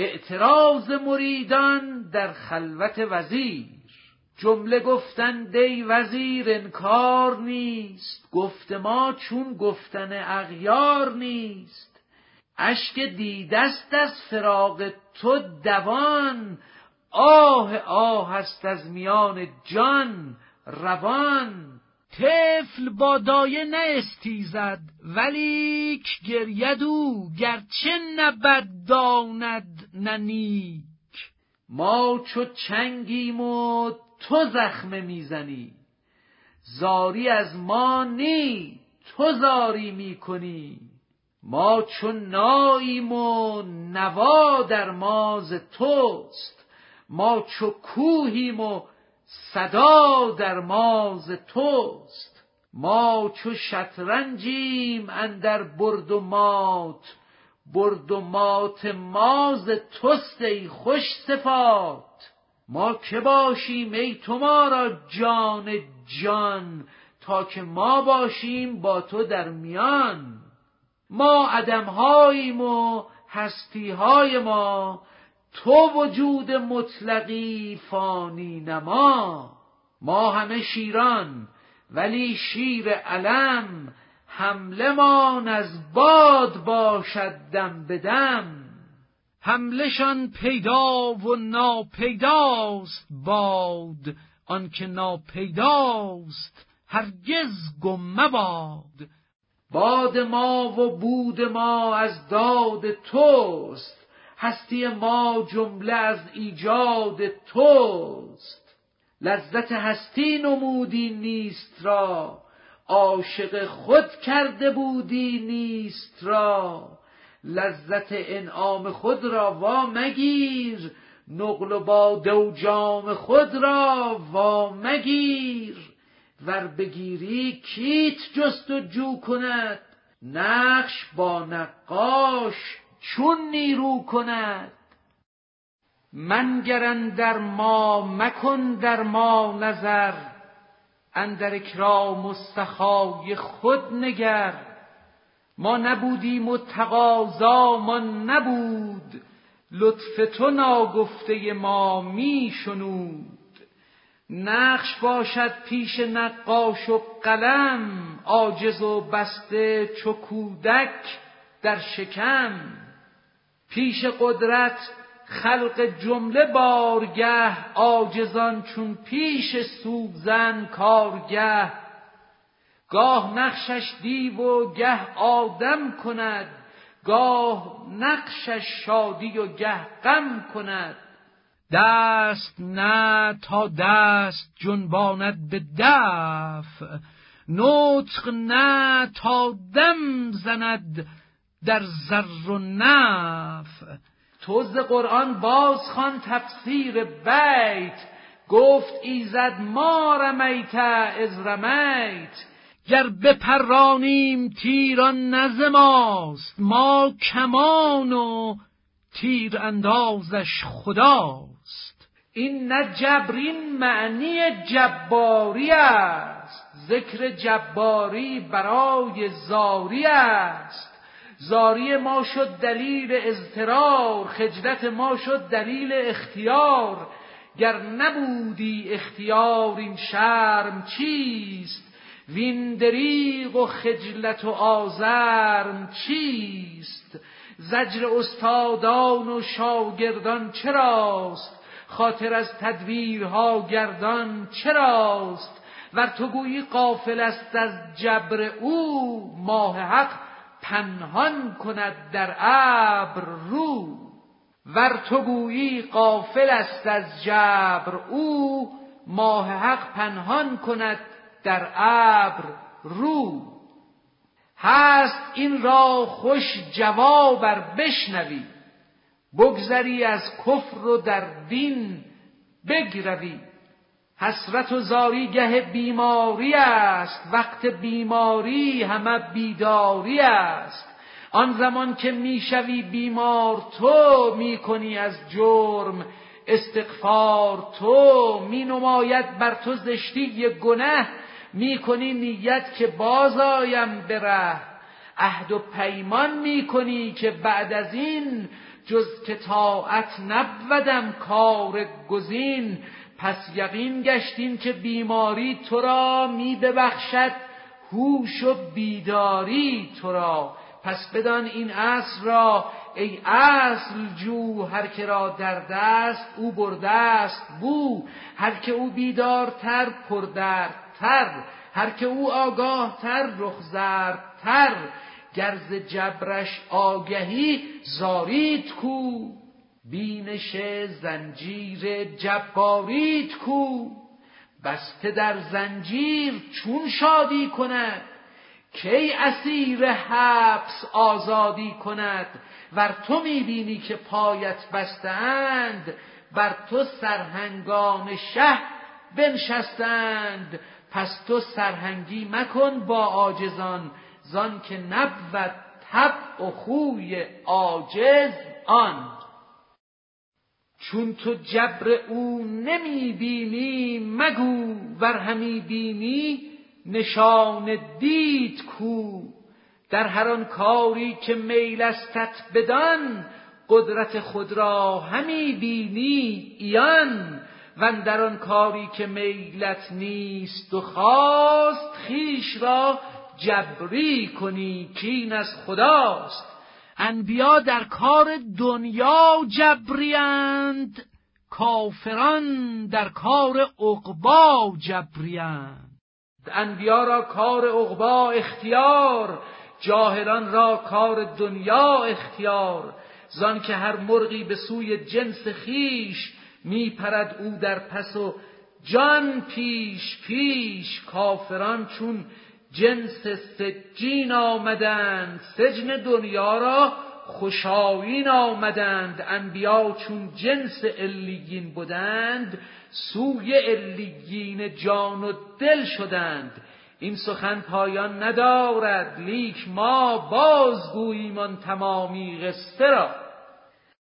اعتراض مریدان در خلوت وزیر. جمله گفتند ای وزیر انکار نیست گفت ما چون گفتن اغیار نیست. اشک دیدست از فراق تو دوان آه آه است از میان جان روان. طفل با دایه نه استیزد ولیک گرید او؟ گرچه نبد داند نه ما چو چنگیم و تو زخمه می‌زنی. زاری از ما نی تو زاری می‌کنی. ما چون ناییم و نوا در ماز توست ما چو کوهیم و صدا در ماز توست. ما چو شطرنجیم اندر برد و مات. برد و مات ماز توست ای خوش صفات. ما که باشیم ای تو ما را جان جان تا که ما باشیم با تو در میان. ما عدمهاییم و هستیهای ما تو وجود مطلقی فانی نما. ما همه شیران ولی شیر علم حمله مان از باد باشد دم به دم. حملشان پیدا و ناپیداست باد آنکه ناپیداست هرگز گم مباد. باد ما و بود ما از داد توست هستی ما جمله از ایجاد توست. لذت هستی نمودی نیست را. عاشق خود کرده بودی نیست را. لذت انعام خود را وا مگیر. نقل و باده و جام خود را وا مگیر. ور بگیری کیت جست و جو کند؟ نقش با نقاش چون نیرو کند منگرن در ما مکن در ما نظر اندر اکرام مستخای خود نگر. ما نبودیم و تقاضامان نبود لطف تو ناگفته ما می شنود. نقش باشد پیش نقاش و قلم عاجز و بسته چو کودک در شکم. پیش قدرت خلق جمله بارگه عاجزان چون پیش سوزن کارگه. گاه نقشش دیو و گه آدم کند گاه نقشش شادی و گه غم کند. دست نه تا دست جنباند به دف نطق نه تا دم زند در زر و نف تو ز قرآن بازخوان تفسیر بیت. گفت ایزد ما رمیت از رمیت گر بپرانیم تیران نز ماست. ما کمان و تیر اندازش خداست. این نه جبرین معنی جباری است. ذکر جباری برای زاری است. زاری ما شد دلیل اضطرار خجلت ما شد دلیل اختیار. گر نبودی اختیار این شرم چیست؟ وین دریغ و خجلت و آزرم چیست؟ زجر استادان و شاگردان چراست؟ خاطر از تدویرها گردان چراست؟ ور تو گویی قافل است از جبر او ماه حق پنهان کند در ابر رو. ور تو گویی قافل است از جبر او ماه حق پنهان کند در ابر رو. هست این را خوش جوابر بشنوی. بگذری از کفر و در دین بگروی. حسرت و زاری گه بیماری است. وقت بیماری همه بیداری است. آن زمان که می‌شوی بیمار تو می‌کنی از جرم. استغفار تو می نماید بر تو زشتی گنه. می‌کنی نیت که بازایم بره عهد و پیمان می‌کنی که بعد از این جز که طاعت نبودم کار گزین. پس یقین گشتیم که بیماری تو را می ببخشد هوش و بیداری تو را. پس بدان این اصل را ای اصل جو هر که را در دست او برده است بو. هر که او بیدارتر پردردتر هر که او آگاه تر رخ تر گرز جبرش آگهی زارید کو بینش زنجیر جبارید کو. بسته در زنجیر چون شادی کند کی اسیر حبس آزادی کند. ور تو می‌بینی که پایت بستند بر تو سرهنگان شه بنشستند. پس تو سرهنگی مکن با عاجزان زان که نبود طبع و خوی عاجز آن. چون تو جبر او نمی بینی مگو ور همی بینی نشان دید کو. در هر آن کاری که میل استت بدان قدرت خود را همی بینی ایان. و در آن کاری که میلت نیست و خواست خیش را جبری کنی کین از خداست. انبیا در کار دنیا جبریند کافران در کار عقبا جبریند انبیا را کار عقبا اختیار جاهلان را کار دنیا اختیار. زان که هر مرغی به سوی جنس خیش میپرد او در پس و جان پیش پیش. کافران چون جنس سجین آمدند سجن دنیا را خوشایین آمدند. انبیا چون جنس الیگین بودند سوی الیگین جان و دل شدند. این سخن پایان ندارد لیک ما بازگوییم آن تمامی قصه را.